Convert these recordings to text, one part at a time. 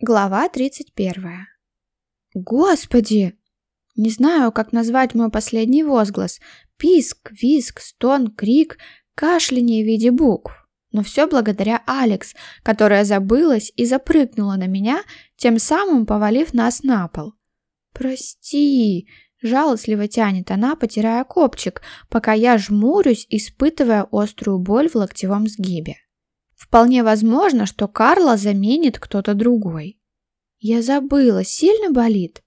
Глава 31. Господи! Не знаю, как назвать мой последний возглас. Писк, виск, стон, крик, кашляние в виде букв. Но все благодаря Алекс, которая забылась и запрыгнула на меня, тем самым повалив нас на пол. «Прости!» – жалостливо тянет она, потирая копчик, пока я жмурюсь, испытывая острую боль в локтевом сгибе. Вполне возможно, что Карла заменит кто-то другой. Я забыла, сильно болит?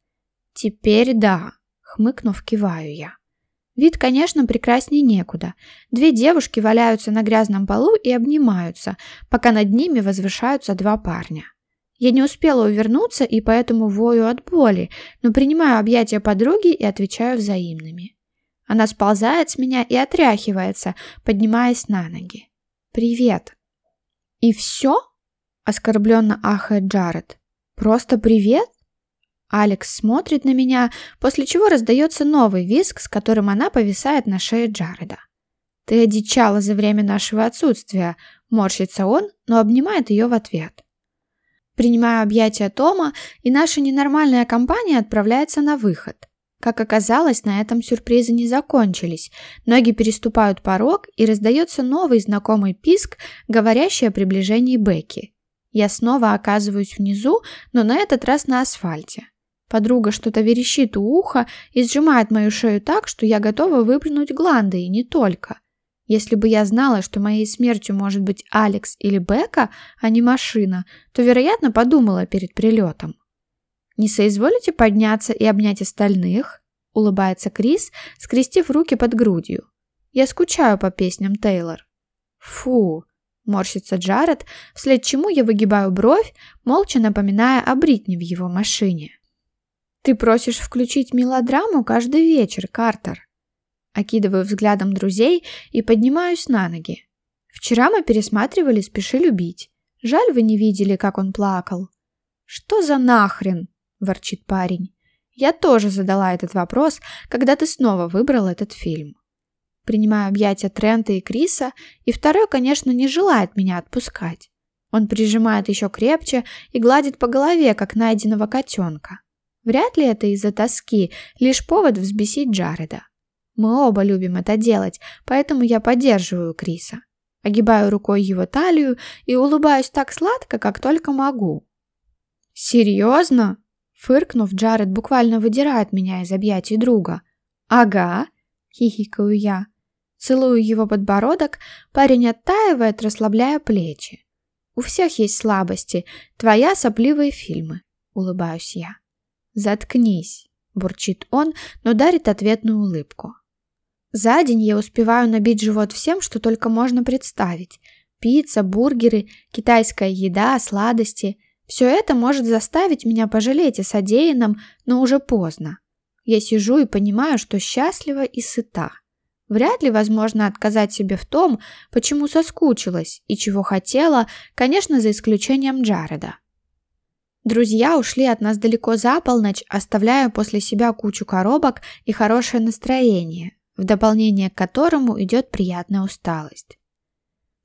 Теперь да, хмыкнув, киваю я. Вид, конечно, прекрасней некуда. Две девушки валяются на грязном полу и обнимаются, пока над ними возвышаются два парня. Я не успела увернуться и поэтому вою от боли, но принимаю объятия подруги и отвечаю взаимными. Она сползает с меня и отряхивается, поднимаясь на ноги. «Привет!» «И все?» – оскорбленно ахает Джаред. «Просто привет?» Алекс смотрит на меня, после чего раздается новый визг, с которым она повисает на шее Джареда. «Ты одичала за время нашего отсутствия», – морщится он, но обнимает ее в ответ. Принимаю объятия Тома, и наша ненормальная компания отправляется на выход. Как оказалось, на этом сюрпризы не закончились. Ноги переступают порог, и раздается новый знакомый писк, говорящий о приближении Бекки. Я снова оказываюсь внизу, но на этот раз на асфальте. Подруга что-то верещит у уха и сжимает мою шею так, что я готова выплюнуть гланды, и не только. Если бы я знала, что моей смертью может быть Алекс или Бека, а не машина, то, вероятно, подумала перед прилетом. «Не соизволите подняться и обнять остальных?» — улыбается Крис, скрестив руки под грудью. «Я скучаю по песням Тейлор». «Фу!» — морщится Джаред, вслед чему я выгибаю бровь, молча напоминая о Бритни в его машине. «Ты просишь включить мелодраму каждый вечер, Картер?» Окидываю взглядом друзей и поднимаюсь на ноги. Вчера мы пересматривали «Спеши любить». Жаль, вы не видели, как он плакал. «Что за нахрен?» Ворчит парень. Я тоже задала этот вопрос, когда ты снова выбрал этот фильм. Принимаю объятия Трента и Криса, и второй, конечно, не желает меня отпускать. Он прижимает еще крепче и гладит по голове, как найденного котенка. Вряд ли это из-за тоски, лишь повод взбесить Джареда. Мы оба любим это делать, поэтому я поддерживаю Криса. Огибаю рукой его талию и улыбаюсь так сладко, как только могу. «Серьезно?» Фыркнув, Джаред буквально выдирает меня из объятий друга. «Ага», — хихикаю я. Целую его подбородок, парень оттаивает, расслабляя плечи. «У всех есть слабости. Твоя сопливые фильмы», — улыбаюсь я. «Заткнись», — бурчит он, но дарит ответную улыбку. За день я успеваю набить живот всем, что только можно представить. Пицца, бургеры, китайская еда, сладости — все это может заставить меня пожалеть о содеянном, но уже поздно. Я сижу и понимаю, что счастлива и сыта. Вряд ли возможно отказать себе в том, почему соскучилась и чего хотела, конечно, за исключением Джареда. Друзья ушли от нас далеко за полночь, оставляя после себя кучу коробок и хорошее настроение, в дополнение к которому идет приятная усталость.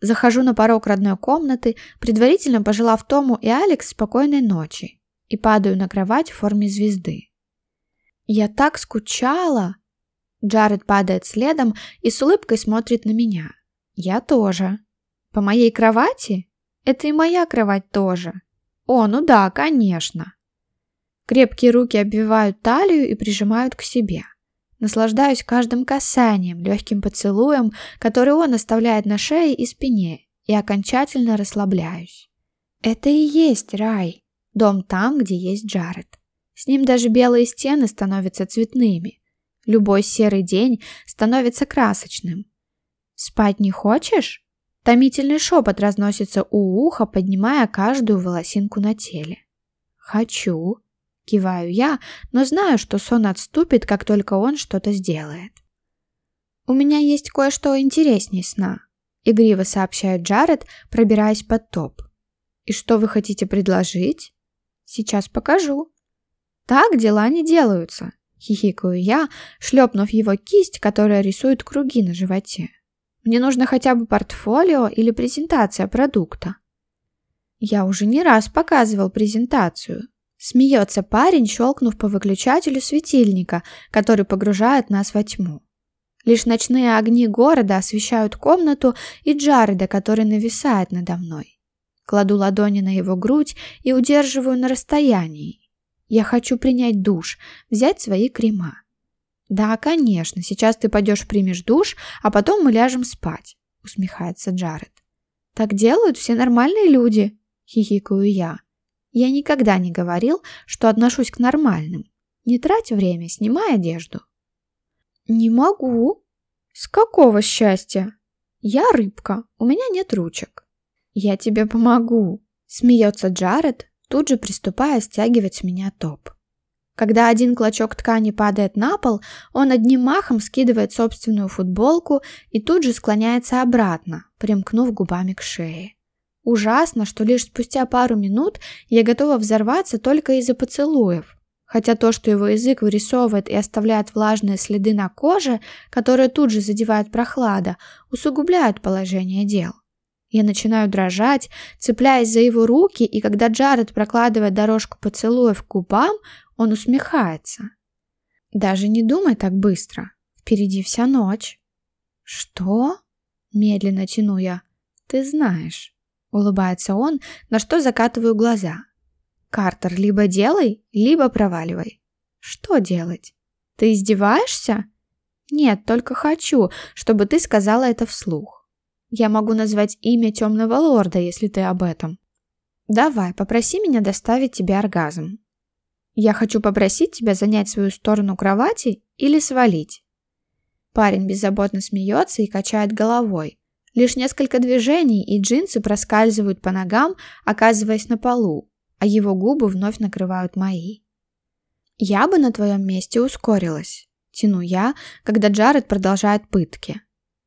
Захожу на порог родной комнаты, предварительно пожелав Тому и Алекс спокойной ночи, и падаю на кровать в форме звезды. «Я так скучала!» Джаред падает следом и с улыбкой смотрит на меня. «Я тоже». «По моей кровати?» «Это и моя кровать тоже». «О, ну да, конечно». Крепкие руки обвивают талию и прижимают к себе. Наслаждаюсь каждым касанием, легким поцелуем, который он оставляет на шее и спине, и окончательно расслабляюсь. Это и есть рай. Дом там, где есть Джаред. С ним даже белые стены становятся цветными. Любой серый день становится красочным. «Спать не хочешь?» Томительный шепот разносится у уха, поднимая каждую волосинку на теле. «Хочу», Киваю я, но знаю, что сон отступит, как только он что-то сделает. «У меня есть кое-что интереснее сна», — игриво сообщает Джаред, пробираясь под топ. «И что вы хотите предложить?» «Сейчас покажу». «Так дела не делаются», — хихикаю я, шлепнув его кисть, которая рисует круги на животе. «Мне нужно хотя бы портфолио или презентация продукта». Я уже не раз показывал презентацию. Смеется парень, щелкнув по выключателю светильника, который погружает нас во тьму. Лишь ночные огни города освещают комнату и Джареда, который нависает надо мной. Кладу ладони на его грудь и удерживаю на расстоянии. Я хочу принять душ, взять свои крема. Да, конечно, сейчас ты пойдешь примешь душ, а потом мы ляжем спать, усмехается Джаред. Так делают все нормальные люди, хихикаю я. Я никогда не говорил, что отношусь к нормальным. Не трать время, снимай одежду. Не могу. С какого счастья? Я рыбка, у меня нет ручек. Я тебе помогу. Смеется Джаред, тут же приступая стягивать с меня топ. Когда один клочок ткани падает на пол, он одним махом скидывает собственную футболку и тут же склоняется обратно, примкнув губами к шее. Ужасно, что лишь спустя пару минут я готова взорваться только из-за поцелуев. Хотя то, что его язык вырисовывает и оставляет влажные следы на коже, которые тут же задевает прохлада, усугубляют положение дел. Я начинаю дрожать, цепляясь за его руки, и когда Джаред прокладывает дорожку поцелуев к губам, он усмехается. «Даже не думай так быстро. Впереди вся ночь». «Что?» – медленно тяну я. «Ты знаешь». Улыбается он, на что закатываю глаза. Картер, либо делай, либо проваливай. Что делать? Ты издеваешься? Нет, только хочу, чтобы ты сказала это вслух. Я могу назвать имя темного лорда, если ты об этом. Давай, попроси меня доставить тебе оргазм. Я хочу попросить тебя занять свою сторону кровати или свалить. Парень беззаботно смеется и качает головой, Лишь несколько движений, и джинсы проскальзывают по ногам, оказываясь на полу, а его губы вновь накрывают мои. «Я бы на твоем месте ускорилась», — тяну я, когда Джаред продолжает пытки.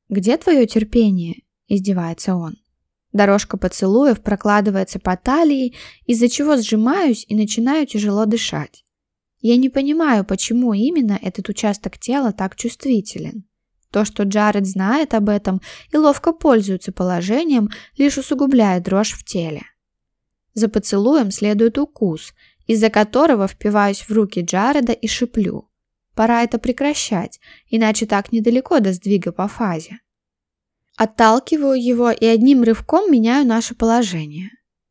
«Где твое терпение?» — издевается он. Дорожка поцелуев прокладывается по талии, из-за чего сжимаюсь и начинаю тяжело дышать. Я не понимаю, почему именно этот участок тела так чувствителен. То, что Джаред знает об этом и ловко пользуется положением, лишь усугубляет дрожь в теле. За поцелуем следует укус, из-за которого впиваюсь в руки Джареда и шиплю. Пора это прекращать, иначе так недалеко до сдвига по фазе. Отталкиваю его и одним рывком меняю наше положение.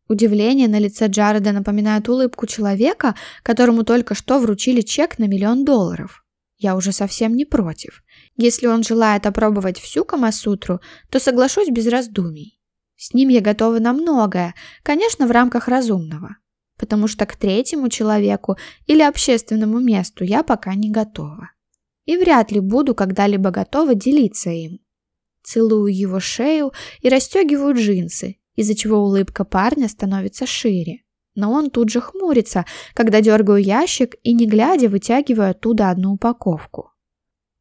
Удивление на лице Джареда напоминает улыбку человека, которому только что вручили чек на миллион долларов. Я уже совсем не против. Если он желает опробовать всю Камасутру, то соглашусь без раздумий. С ним я готова на многое, конечно, в рамках разумного. Потому что к третьему человеку или общественному месту я пока не готова. И вряд ли буду когда-либо готова делиться им. Целую его шею и расстегиваю джинсы, из-за чего улыбка парня становится шире. Но он тут же хмурится, когда дергаю ящик и, не глядя, вытягиваю оттуда одну упаковку.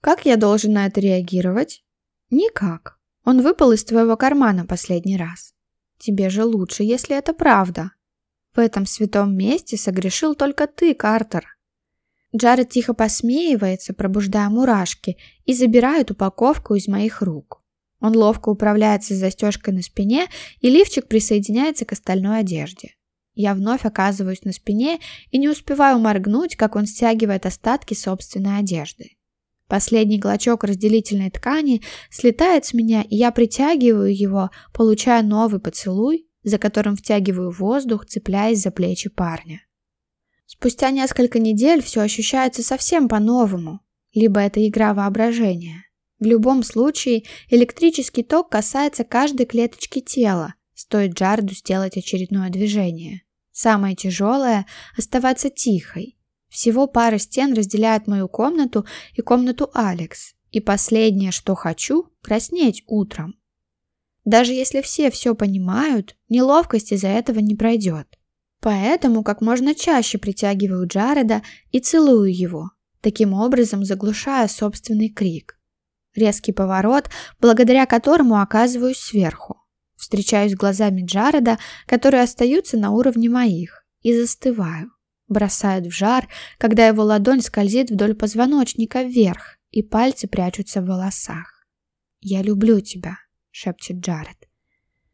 Как я должен на это реагировать? Никак. Он выпал из твоего кармана последний раз. Тебе же лучше, если это правда. В этом святом месте согрешил только ты, Картер. Джаред тихо посмеивается, пробуждая мурашки, и забирает упаковку из моих рук. Он ловко управляется с застежкой на спине, и лифчик присоединяется к остальной одежде. Я вновь оказываюсь на спине и не успеваю моргнуть, как он стягивает остатки собственной одежды. Последний клочок разделительной ткани слетает с меня, и я притягиваю его, получая новый поцелуй, за которым втягиваю воздух, цепляясь за плечи парня. Спустя несколько недель все ощущается совсем по-новому. Либо это игра воображения. В любом случае, электрический ток касается каждой клеточки тела, стоит Джарду сделать очередное движение. Самое тяжелое – оставаться тихой, всего пара стен разделяет мою комнату и комнату Алекс. И последнее, что хочу – краснеть утром. Даже если все все понимают, неловкость из-за этого не пройдет. Поэтому как можно чаще притягиваю Джареда и целую его, таким образом заглушая собственный крик. Резкий поворот, благодаря которому оказываюсь сверху. Встречаюсь глазами Джареда, которые остаются на уровне моих, и застываю бросает в жар, когда его ладонь скользит вдоль позвоночника вверх, и пальцы прячутся в волосах. «Я люблю тебя», — шепчет Джаред.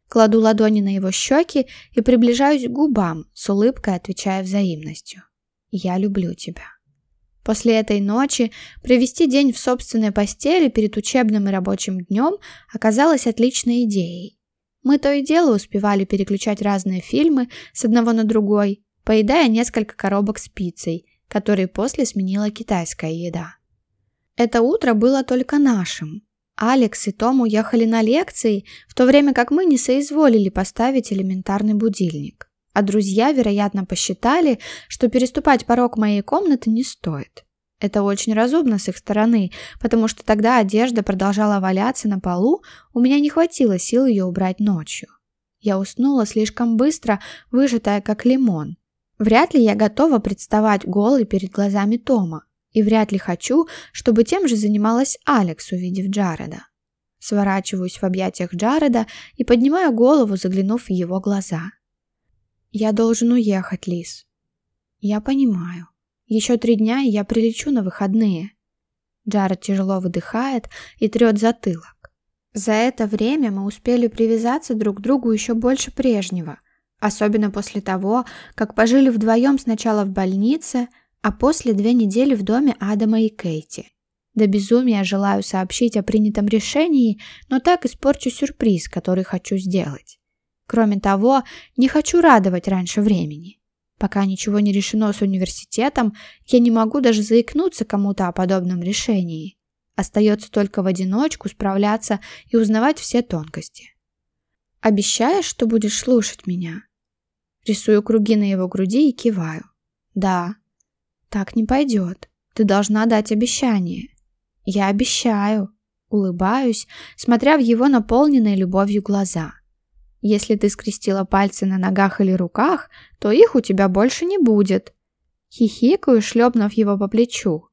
Кладу ладони на его щеки и приближаюсь к губам, с улыбкой отвечая взаимностью. «Я люблю тебя». После этой ночи провести день в собственной постели перед учебным и рабочим днем оказалось отличной идеей. Мы то и дело успевали переключать разные фильмы с одного на другой, поедая несколько коробок с пиццей, которые после сменила китайская еда. Это утро было только нашим. Алекс и Том уехали на лекции, в то время как мы не соизволили поставить элементарный будильник а друзья, вероятно, посчитали, что переступать порог моей комнаты не стоит. Это очень разумно с их стороны, потому что тогда одежда продолжала валяться на полу, у меня не хватило сил ее убрать ночью. Я уснула слишком быстро, выжатая как лимон. Вряд ли я готова представать голой перед глазами Тома, и вряд ли хочу, чтобы тем же занималась Алекс, увидев Джареда. Сворачиваюсь в объятиях Джареда и поднимаю голову, заглянув в его глаза. «Я должен уехать, Лис». «Я понимаю. Еще три дня, и я прилечу на выходные». Джаред тяжело выдыхает и трет затылок. За это время мы успели привязаться друг к другу еще больше прежнего, особенно после того, как пожили вдвоем сначала в больнице, а после две недели в доме Адама и Кейти. До безумия желаю сообщить о принятом решении, но так испорчу сюрприз, который хочу сделать. Кроме того, не хочу радовать раньше времени. Пока ничего не решено с университетом, я не могу даже заикнуться кому-то о подобном решении. Остается только в одиночку справляться и узнавать все тонкости. Обещаешь, что будешь слушать меня? Рисую круги на его груди и киваю. Да. Так не пойдет. Ты должна дать обещание. Я обещаю. Улыбаюсь, смотря в его наполненные любовью глаза. Если ты скрестила пальцы на ногах или руках, то их у тебя больше не будет. Хихикаю, шлепнув его по плечу.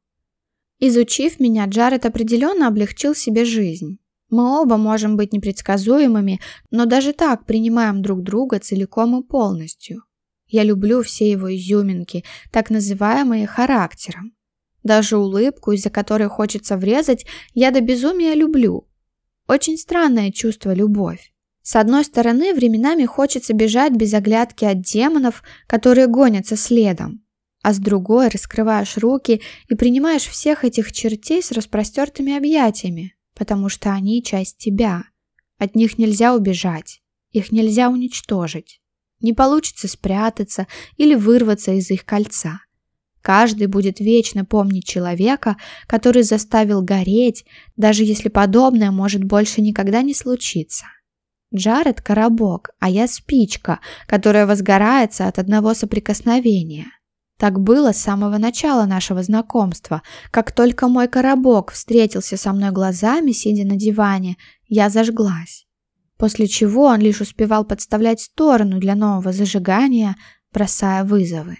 Изучив меня, Джаред определенно облегчил себе жизнь. Мы оба можем быть непредсказуемыми, но даже так принимаем друг друга целиком и полностью. Я люблю все его изюминки, так называемые характером. Даже улыбку, из-за которой хочется врезать, я до безумия люблю. Очень странное чувство любовь. С одной стороны, временами хочется бежать без оглядки от демонов, которые гонятся следом, а с другой раскрываешь руки и принимаешь всех этих чертей с распростертыми объятиями, потому что они часть тебя. От них нельзя убежать, их нельзя уничтожить. Не получится спрятаться или вырваться из их кольца. Каждый будет вечно помнить человека, который заставил гореть, даже если подобное может больше никогда не случиться. Джаред – коробок, а я спичка, которая возгорается от одного соприкосновения. Так было с самого начала нашего знакомства. Как только мой коробок встретился со мной глазами, сидя на диване, я зажглась. После чего он лишь успевал подставлять сторону для нового зажигания, бросая вызовы.